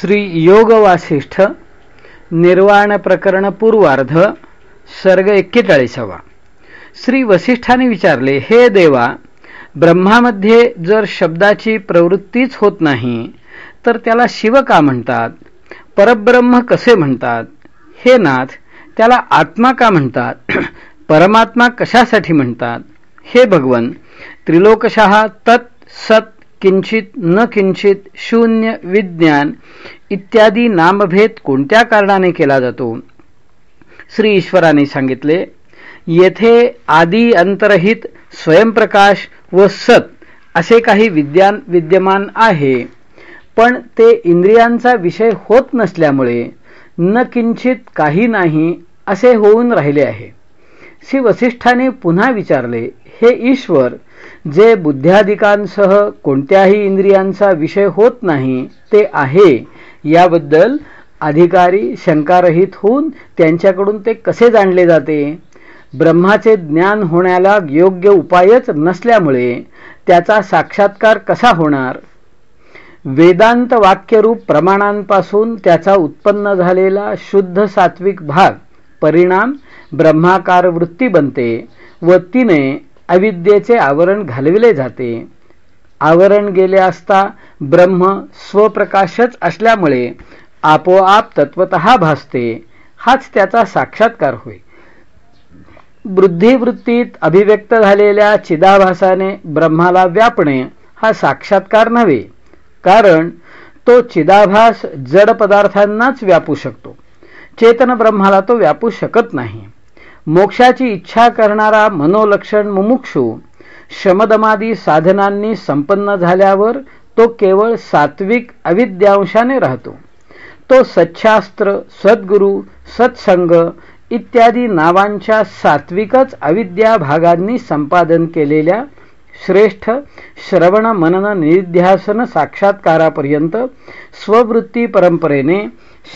श्री योग वासिष्ठ निर्वाण प्रकरण पूर्वार्ध सर्ग एक्केचाळीसावा. श्री वसिष्ठाने विचारले हे देवा ब्रह्मामध्ये जर शब्दाची प्रवृत्तीच होत नाही तर त्याला शिव का म्हणतात? परब्रह्म कसे म्हणतात? हे नाथ त्याला आत्मा का म्हणतात? परमात्मा कशासाठी म्हणतात? हे भगवन त्रिलोकशः तत् सत किंचित न किंचित शून्य विज्ञान इत्यादी नामभेद कोणत्या कारणाने केला जातो? श्री ईश्वराने सांगितले येथे आदी अंतरहित स्वयंप्रकाश व सत असे काही विद्यान विद्यमान आहे. पण ते इंद्रियांचा विषय होत नसल्यामुळे न किंचित काही नाही असे होऊन राहिले आहे. श्री वसिष्ठाने पुन्हा विचारले हे ईश्वर जे बुद्ध्याधिकांसह कोणत्याही इंद्रियांचा विषय होत नाही ते आहे. याबद्दल अधिकारी शंकारहित होऊन त्यांच्याकडून ते कसे जाणले जाते? ब्रह्माचे ज्ञान होण्याला योग्य उपायच नसल्यामुळे त्याचा साक्षात्कार कसा होणार? वेदांत वाक्यरूप प्रमाणांपासून त्याचा उत्पन्न झालेला शुद्ध सात्विक भाग परिणाम ब्रह्माकार वृत्ती बनते व तिने अविद्येचे आवरण घालविले जाते. आवरण गेले असता ब्रह्म स्वप्रकाशच असल्यामुळे आपोआप तत्वत भासते. हाच त्याचा साक्षात्कार होय. बुद्धिवृत्तीत अभिव्यक्त झालेल्या चिदाभासाने ब्रह्माला व्यापणे हा साक्षात्कार नव्हे कारण तो चिदाभास जड पदार्थांनाच व्यापू शकतो. चेतन ब्रह्माला तो व्यापू शकत नाही. मोक्षाची इच्छा करणारा मनोलक्षण मुमुक्षू शमदमादी साधनांनी संपन्न झाल्यावर तो केवळ सात्विक अविद्यांशाने राहतो. तो सच्छास्त्र सद्गुरू सत्संग इत्यादी नावांच्या सात्विकच अविद्या भागांनी संपादन केलेल्या श्रेष्ठ श्रवण मनन निध्यासन साक्षात्कारापर्यंत स्ववृत्ती परंपरेने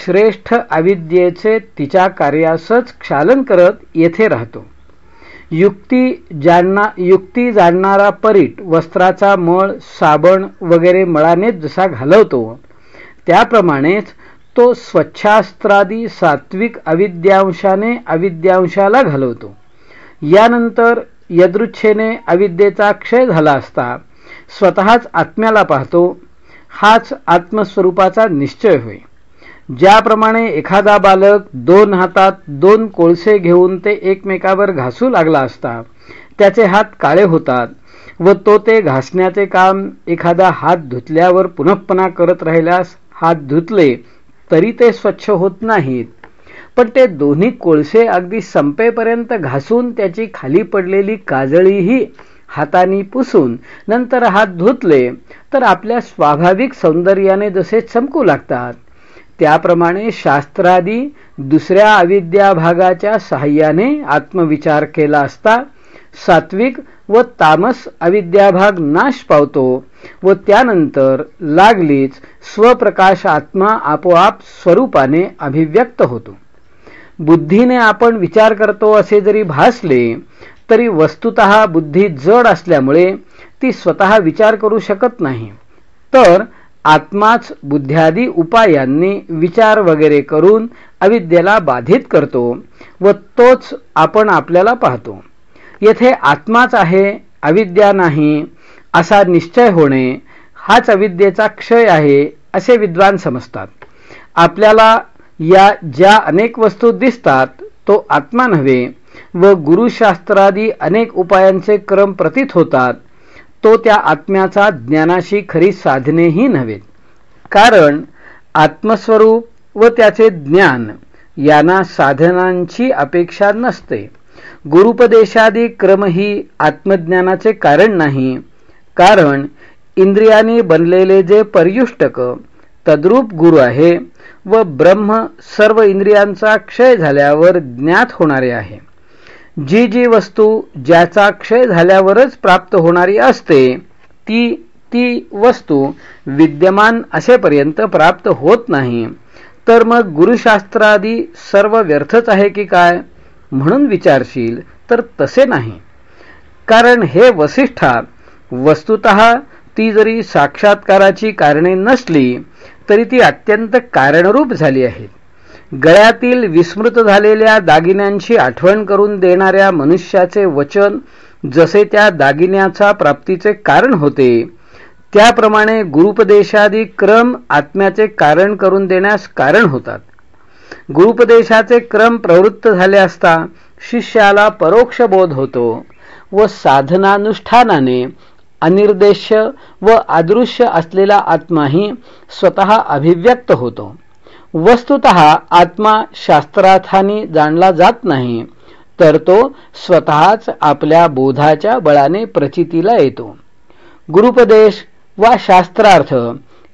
श्रेष्ठ अविद्येचे तिच्या कार्यासच क्षालन करत येथे राहतो. युक्ती जाणना युक्ती जाणणारा परीट वस्त्राचा मळ साबण वगैरे मळानेच जसा घालवतो त्याप्रमाणेच तो स्वच्छास्त्रादी सात्विक अविद्यांशाने अविद्यांशाला घालवतो. यानंतर यदृच्छेने अविद्येचा क्षय झाला असता स्वतःच आत्म्याला पाहतो हाच आत्मस्वरूपाचा निश्चय होय. ज्याप्रमाणे एखादा बालक दोन हातात दोन कोळसे घेऊन ते एकमेकावर घासू लागला असता त्याचे हात काळे होतात व तो ते घासण्याचे काम एखादा हात धुतल्यावर पुनःपणा करत राहिल्यास हात धुतले तरी ते स्वच्छ होत नाहीत. पण ते दोन्ही कोळसे अगदी संपेपर्यंत घासून त्याची खाली पडलेली काजळीही हाताने पुसून नंतर हात धुतले तर आपल्या स्वाभाविक सौंदर्याने जसे चमकू लागतात. त्याप्रमाणे शास्त्रादी दुसऱ्या अविद्या भागाच्या सहाय्याने आत्मविचार केला असता सात्विक व तामस अविद्याभाग नाश पावतो व त्यानंतर लागलीच स्वप्रकाश आत्मा आपोआप स्वरूपाने अभिव्यक्त होतो. बुद्धीने आपण विचार करतो असे जरी भासले तरी वस्तुत बुद्धी जड असल्यामुळे ती स्वतः विचार करू शकत नाही. तर आत्माच बुद्ध्यादी उपायांनी विचार वगैरे करून अविद्येला बाधित करतो व तोच आपण आपल्याला पाहतो. येथे आत्माच आहे अविद्या नाही असा निश्चय होणे हाच अविद्येचा क्षय आहे असे विद्वान समजतात. आपल्याला या ज्या अनेक वस्तू दिसतात तो आत्मा नव्हे व गुरुशास्त्रादी अनेक उपायांचे क्रम प्रतीत होतात तो त्या आत्म्याचा ज्ञानाशी खरी साधनेही नव्हे. कारण आत्मस्वरूप व त्याचे ज्ञान यांना साधनांची अपेक्षा नसते. गुरुपदेशादी क्रम ही आत्मज्ञानाचे कारण नाही कारण इंद्रियांनी बनलेले जे पर्युष्टक तद्रूप गुरु आहे व ब्रह्म सर्व इंद्रियांचा क्षय झाल्यावर ज्ञात होणारे आहे. जी जी वस्तू ज्याचा क्षय झाल्यावरच प्राप्त होणारी असते ती ती वस्तू विद्यमान असेपर्यंत प्राप्त होत नाही. तर मग गुरुशास्त्रादी सर्व व्यर्थच आहे की काय? म्हणून विचारशील तर तसे नाही. कारण हे वसिष्ठा वस्तुत ती जरी साक्षात्काराची कारणे नसली तरी ती अत्यंत कारणरूप झाली आहेत. गळ्यातील विस्मृत झालेल्या दागिन्यांची आठवण करून देणाऱ्या मनुष्याचे वचन जसे त्या दागिन्याचा प्राप्तीचे कारण होते त्याप्रमाणे गुरुपदेशादी क्रम आत्म्याचे कारण करून देण्यास कारण होतात. गुरुपदेशाचे क्रम प्रवृत्त झाले असता शिष्याला परोक्ष बोध होतो व साधनानुष्ठानाने अनिर्देश्य व आदृश्य असलेला आत्माही स्वतः अभिव्यक्त होतो. वस्तुत आत्मा शास्त्रार्थाने जाणला जात नाही तर तो स्वतःच आपल्या बोधाच्या बळाने प्रचितीला येतो. गुरुपदेश वा शास्त्रार्थ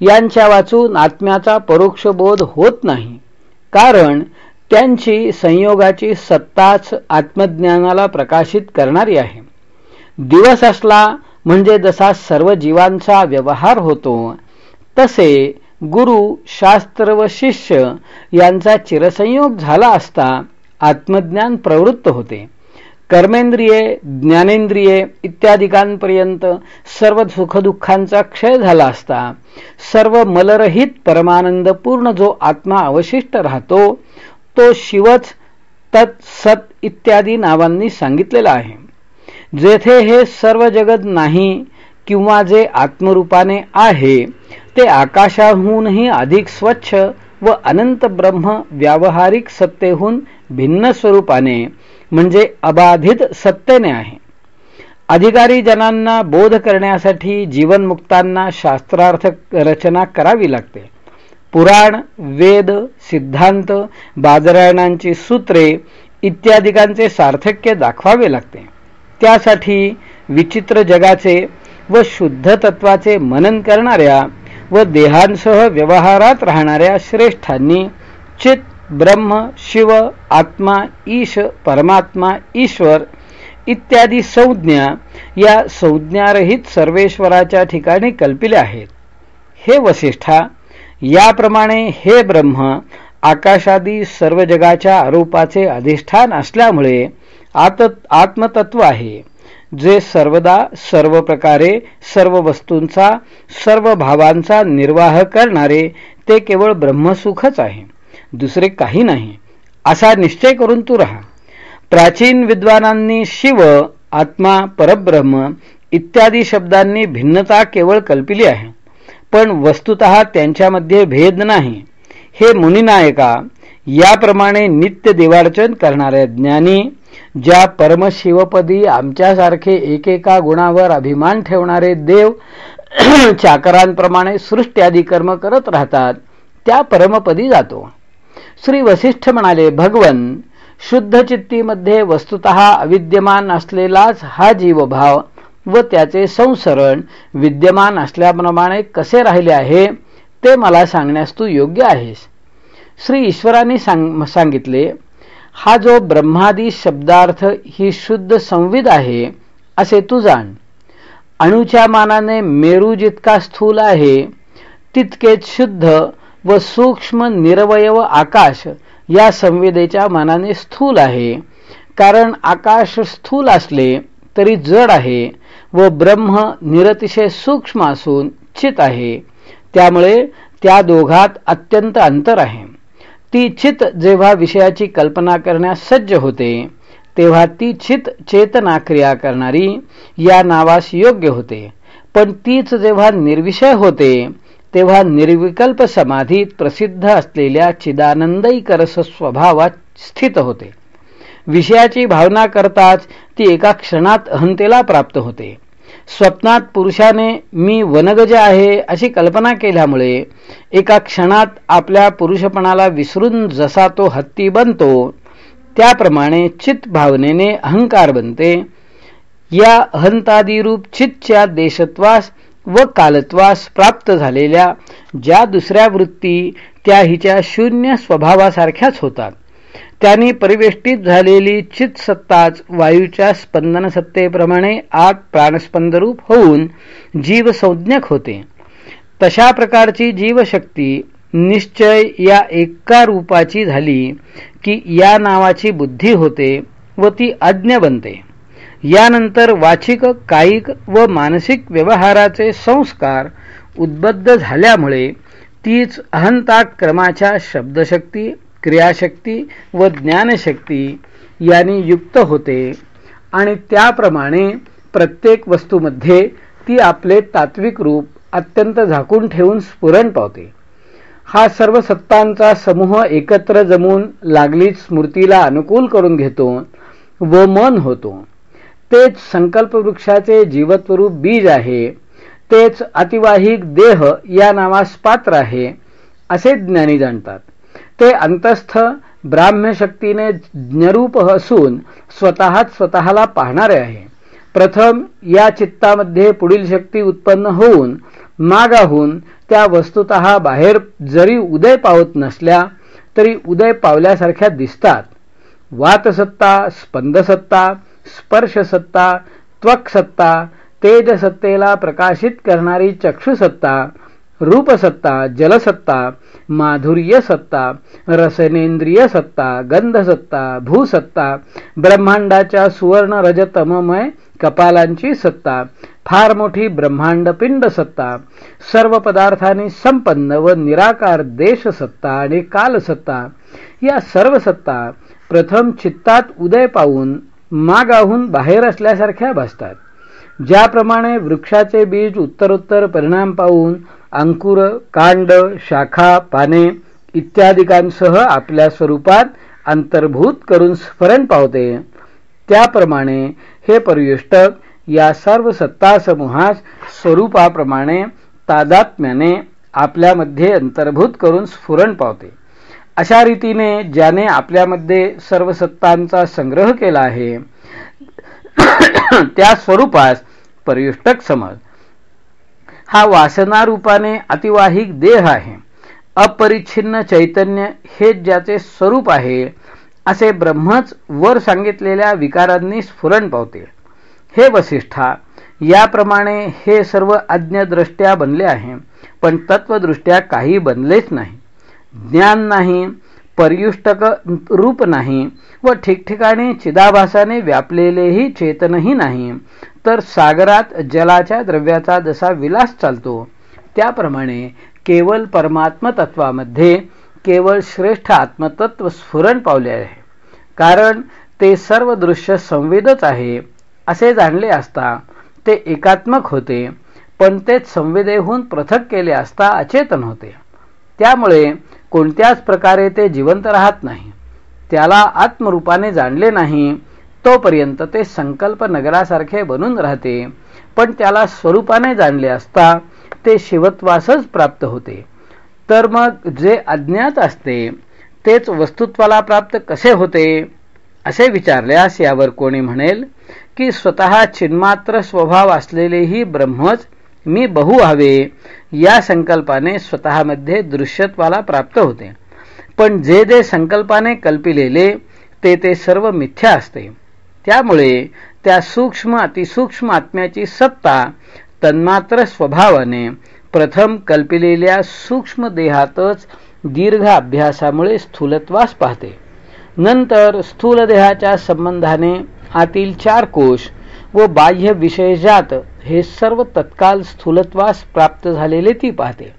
यांच्या वाचून आत्म्याचा परोक्ष बोध होत नाही कारण त्यांची संयोगाची सत्ताच आत्मज्ञानाला प्रकाशित करणारी आहे. दिवस असला म्हणजे जसा सर्व जीवांचा व्यवहार होतो तसे गुरु शास्त्र व शिष्य यांचा चिरसंयोग झाला असता आत्मज्ञान प्रवृत्त होते. कर्मेंद्रिये ज्ञानेंद्रिये इत्यादिकांपर्यंत सर्व सुखदुःखांचा क्षय झाला असता सर्व मलरहित परमानंदपूर्ण जो आत्मा अवशिष्ट राहतो तो शिवच तत् सत इत्यादी नावांनी सांगितलेला आहे. जेथे हे सर्व जगत नाही किंवा जे आत्मरूपाने आहे ते आकाशाहूनही अधिक स्वच्छ व अनंत ब्रह्म व्यावहारिक सत्तेहून भिन्न स्वरूपाने म्हणजे अबाधित सत्तेने आहे. अधिकारी जनांना बोध करण्यासाठी जीवनमुक्तांना शास्त्रार्थ रचना करावी लागते. पुराण वेद सिद्धांत बाजारायणांची सूत्रे इत्यादिकांचे सार्थक्य दाखवावे लागते. त्यासाठी विचित्र जगाचे व शुद्ध तत्वाचे मनन करणाऱ्या व देहांसह व्यवहारात राहणाऱ्या श्रेष्ठांनी चित ब्रह्म शिव आत्मा ईश परमात्मा ईश्वर इत्यादी संज्ञा या संज्ञारहित सर्वेश्वराच्या ठिकाणी कल्पिले आहेत. हे वसिष्ठा याप्रमाणे हे ब्रह्म आकाशादी सर्व जगाच्या आरोपाचे अधिष्ठान असल्यामुळे आत आत्मतत्व आहे. जे सर्वदा सर्व प्रकारे सर्व वस्तूंचा सर्व भावांचा निर्वाह करणारे ते केवळ ब्रह्मसुखच आहे. दुसरे काही नाही. असा निश्चय करून तू राहा. प्राचीन विद्वानांनी शिव आत्मा परब्रह्म इत्यादी शब्दांनी भिन्नता केवळ कल्पिली आहे. पण वस्तुत त्यांच्यामध्ये भेद नाही. हे मुनिनायका याप्रमाणे नित्य देवार्चन करणाऱ्या ज्ञानी ज्या परमशिवपदी आमच्यासारखे एकेका गुणावर अभिमान ठेवणारे देव चाकरांप्रमाणे सृष्टी आदी कर्म करत राहतात त्या परमपदी जातो. श्री वसिष्ठ म्हणाले भगवन शुद्ध चित्तीमध्ये वस्तुत अविद्यमान असलेलाच हा जीवभाव व त्याचे संसरण विद्यमान असल्याप्रमाणे कसे राहिले आहे ते मला सांगण्यास तू योग्य आहेस. श्री ईश्वराने सांगितले हा जो ब्रह्मादी शब्दार्थ ही शुद्ध संविद आहे असे तू जाण. अणूच्या मानाने मेरू जितका स्थूल आहे तितकेच शुद्ध व सूक्ष्म निरवयव आकाश या संविदेच्या मानाने स्थूल आहे. कारण आकाश स्थूल असले तरी जड आहे व ब्रह्म निरतिशय सूक्ष्म असून चित आहे. त्यामुळे त्या दोघात अत्यंत अंतर आहे. ती चित जेव्हा विषयाची कल्पना करण्यास सज्ज होते तेव्हा ती चित चेतना क्रिया करणारी या नावास योग्य होते. पण तीच जेव्हा निर्विषय होते तेव्हा निर्विकल्प समाधीत प्रसिद्ध असलेल्या चिदानंदईकरस स्वभावात स्थित होते. विषयाची भावना करताच ती एका क्षणात अहंतेला प्राप्त होते. स्वप्नात पुरुषाने मी वनगज आहे अशी कल्पना केल्यामुळे एका क्षणात आपल्या पुरुषपणाला विसरून जसा तो हत्ती बनतो त्याप्रमाणे चित भावनेने अहंकार बनते. या अहंतादिरूप चितच्या देशत्वास व कालत्वास प्राप्त झालेल्या ज्या दुसऱ्या वृत्ती त्या हिच्या शून्य स्वभावासारख्याच होतात. त्यांनी परिवेष्टित झालेली चितसत्ताच वायूच्या स्पंदन सत्तेप्रमाणे आत प्राणस्पंदरूप होऊन जीवसंज्ञक होते. तशा प्रकारची जीवशक्ती निश्चय या एका रूपाची झाली की या नावाची बुद्धी होते व ती अज्ञ बनते. यानंतर वाचिक कायिक व मानसिक व्यवहाराचे संस्कार उद्बद्ध झाल्यामुळे तीच अहंताक्रमाच्या शब्दशक्ती क्रियाशक्ती व ज्ञानशक्ती यांनी युक्त होते. आणि त्याप्रमाणे प्रत्येक वस्तूमध्ये ती आपले तात्विक रूप अत्यंत झाकून ठेवून स्फुरण पावते. हा सर्व सत्तांचा समूह एकत्र जमून लागलीच स्मृतीला अनुकूल करून घेतो व मन होतो. तेच संकल्प वृक्षाचे जीवत्वरूप बीज आहे. तेच अतिवाहिक देह या नावास पात्र आहे असे ज्ञानी जाणतात. ते अंतस्थ ब्राह्म्यशक्तीने ज्ञरूप असून स्वतःच स्वतःला पाहणारे आहे. प्रथम या चित्तामध्ये पुढील शक्ती उत्पन्न होऊन मागाहून त्या वस्तुत बाहेर जरी उदय पावत नसल्या तरी उदय पावल्यासारख्या दिसतात. वातसत्ता स्पंदसत्ता स्पर्शसत्ता त्वकसत्ता तेजसत्तेला प्रकाशित करणारी चक्षुसत्ता रूपसत्ता जलसत्ता माधुर्य सत्ता रसनेंद्रिय सत्ता गंधसत्ता भूसत्ता ब्रह्मांडाच्या सुवर्ण रजतममय कपालांची सत्ता फार मोठी ब्रह्मांडपिंड सत्ता सर्व पदार्थांनी संपन्न व निराकार देश सत्ता आणि कालसत्ता या सर्व सत्ता प्रथम चित्तात उदय पावून मागाहून बाहेर असल्यासारख्या भासतात. ज्याप्रमाणे वृक्षाचे बीज उत्तरोत्तर परिणाम पाहून अंकुर कांड शाखा पाने इत्यादिकांसह आपल्या स्वरूपात अंतर्भूत करून स्फरण पावते. त्याप्रमाणे हे पर्युष्टक या सर्व सत्ता समूहास स्वरूपाप्रमाणे तादात्म्याने आपल्यामध्ये अंतर्भूत करून स्फुरण पावते. अशा रीतीने ज्याने आपल्यामध्ये सर्व सत्तांचा संग्रह केला आहे त्या स्वरूपास पर्युष्टक समज. हा वासनारूपाने अतिवाहिक देह आहे. अपरिच्छिन्न चैतन्य हे ज्याचे स्वरूप आहे असे ब्रह्मच वर सांगितलेल्या विकारांनी स्फुरण पावते. हे वसिष्ठा याप्रमाणे हे सर्व अज्ञदृष्ट्या बनले आहे पण तत्वदृष्ट्या काही बनलेच नाही. ज्ञान नाही पर्युष्टक रूप नाही व ठिकठिकाणी चिदाभासाने व्यापलेलेही चेतनही नाही. तर सागरात जलाच्या द्रव्याचा जसा विलास चालतो त्याप्रमाणे केवळ परमात्मतत्वामध्ये केवळ श्रेष्ठ आत्मतत्व स्फुरण पावले आहे. कारण ते सर्व दृश्य संवेदच आहे असे जाणले असता ते एकात्मक होते पण तेच संवेदेहून पृथक केले असता अचेतन होते. त्यामुळे कोणत्याच प्रकारे ते जिवंत राहत नाही. त्याला आत्मरूपाने जाणले नाही तोपर्यंत ते संकल्प नगरासारखे बनून राहते. पण त्याला स्वरूपाने जाणले असता ते शिवत्वासच प्राप्त होते. तर मग जे अज्ञात असते तेच वस्तुत्वाला प्राप्त कसे होते? असे विचारल्यास यावर कोणी म्हणेल की स्वतः चिन्मात्र स्वभाव असलेलेही ब्रह्मच मी बहु हवे या संकल्पाने स्वतःमध्ये दृश्यत्वाला प्राप्त होते. पण जे जे संकल्पाने कल्पिलेले ते ते सर्व मिथ्या असते. त्यामुळे त्या सूक्ष्म अतिसूक्ष्म आत्म्याची सत्ता तन्मात्र स्वभावाने प्रथम कल्पिलेल्या सूक्ष्म देहातच दीर्घ अभ्यासामुळे स्थूलत्वास पाहते. नंतर स्थूल देहाच्या संबंधाने आतील चार कोश व बाह्य विषयजात हे सर्व तत्काल स्थूलत्वास प्राप्त झालेले ती पाहते.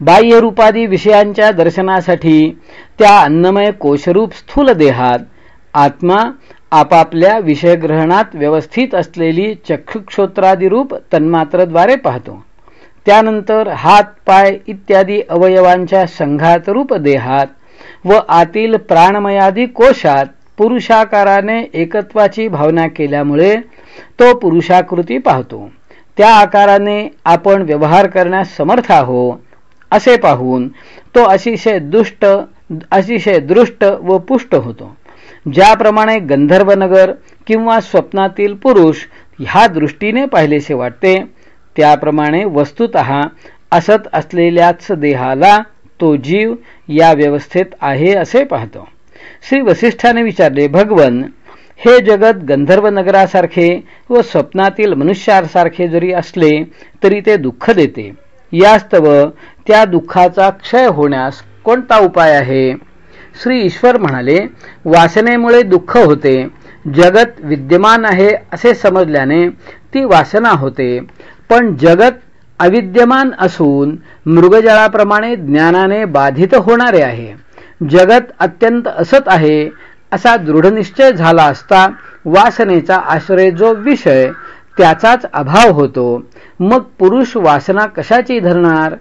बाह्य रूपादी विषयांच्या दर्शनासाठी त्या अन्नमय कोशरूप स्थूल देहात आत्मा आपापल्या विषयग्रहणात व्यवस्थित असलेली चक्षुक्षोत्रादिरूप तन्मात्रद्वारे पाहतो. त्यानंतर हात पाय इत्यादी अवयवांच्या संघात रूप देहात व आतील प्राणमयादी कोशात पुरुषाकाराने एकत्वाची भावना केल्यामुळे तो पुरुषाकृती पाहतो. त्या आकाराने आपण व्यवहार करण्यास समर्थ आहो असे पाहून तो अतिशय दुष्ट अतिशय दृष्ट व पुष्ट होतो. ज्याप्रमाणे गंधर्वनगर किंवा स्वप्नातील पुरुष ह्या दृष्टीने पाहिलेसे वाटते त्याप्रमाणे वस्तुत असत असलेल्याच देहाला तो जीव या व्यवस्थेत आहे असे पाहतो. श्री वसिष्ठाने विचारले भगवन हे जगत गंधर्व नगरासारखे व स्वप्नातील मनुष्यासारखे जरी असले तरी ते दुःख देते. यास्तव त्या दुःखाचा क्षय होण्यास कोणता उपाय आहे? श्री ईश्वर म्हणाले वासनेमुळे दुःख होते. जगत विद्यमान आहे असे समजल्याने ती वासना होते. पण जगत अविद्यमान असून मृगजळाप्रमाणे ज्ञानाने बाधित होणारे आहे. जगत अत्यंत असत आहे असा दृढनिश्चय झाला असता वासनेचा आश्रय जो विषय त्याचाच अभाव होतो. मग पुरुष वासना कशाची धरणार?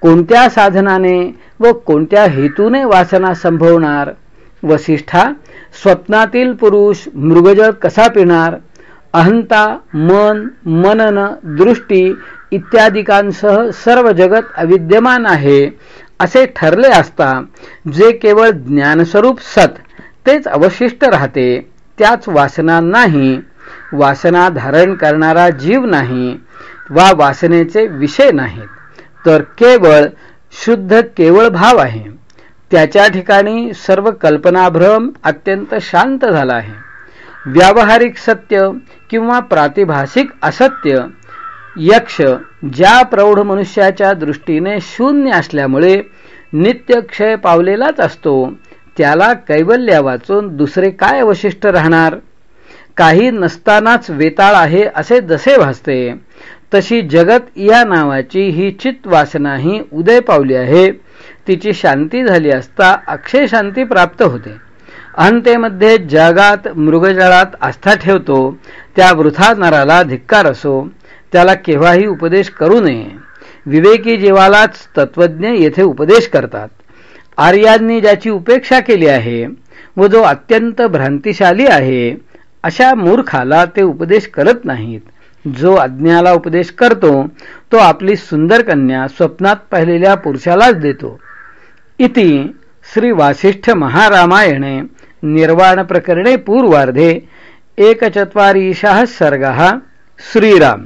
कोणत्या साधनाने व कोणत्या हेतूने वासना संभवणार? वसिष्ठा स्वप्नातील पुरुष मृगजळ कसा पिणार? अहंता मन मनन दृष्टी इत्यादिकांसह सर्व जगत अविद्यमान आहे. असे ठरले असता जे केवळ ज्ञानस्वरूप सत तेच अवशिष्ट राहते त्याच वासना नाही. वासना धारण करणारा जीव नाही वा वासनेचे विषय नाहीत तर केवळ शुद्ध केवळ भाव आहे. त्याच्या ठिकाणी सर्व कल्पनाभ्रम अत्यंत शांत झाला आहे. व्यावहारिक सत्य किंवा प्रातिभाषिक असत्य यक्ष ज्या प्रौढ मनुष्याच्या दृष्टीने शून्य असल्यामुळे नित्य क्षय पावलेलाच असतो. त्याला कैवल्या वाचून दुसरे काय अवशिष्ट राहणार? काही नसतानाच वेताळ आहे असे जसे भासते तशी जगत या नावाची ही चित वासनाही उदय पावली आहे. तिची शांती झाली असता अक्षय शांती प्राप्त होते. अंतेमध्ये जगात मृगजळात आस्था ठेवतो. त्या वृथा नराला धिक्कार असो. त्याला केव्हाही उपदेश करू नये. विवेकी जीवालाच तत्वज्ञ येथे उपदेश करतात. आर्यांनी ज्याची उपेक्षा केली आहे व जो अत्यंत भ्रांतिशाली आहे अशा मूर्खाला ते उपदेश करत नाहीत. जो अज्ञाला उपदेश करतो तो आपली सुंदर कन्या स्वप्नात पाहिलेल्या पुरुषालाच देतो. इति श्री वासिष्ठ महारामायणे निर्वाण प्रकरणे पूर्वार्धे एकचत्वारिशः सर्ग श्रीराम.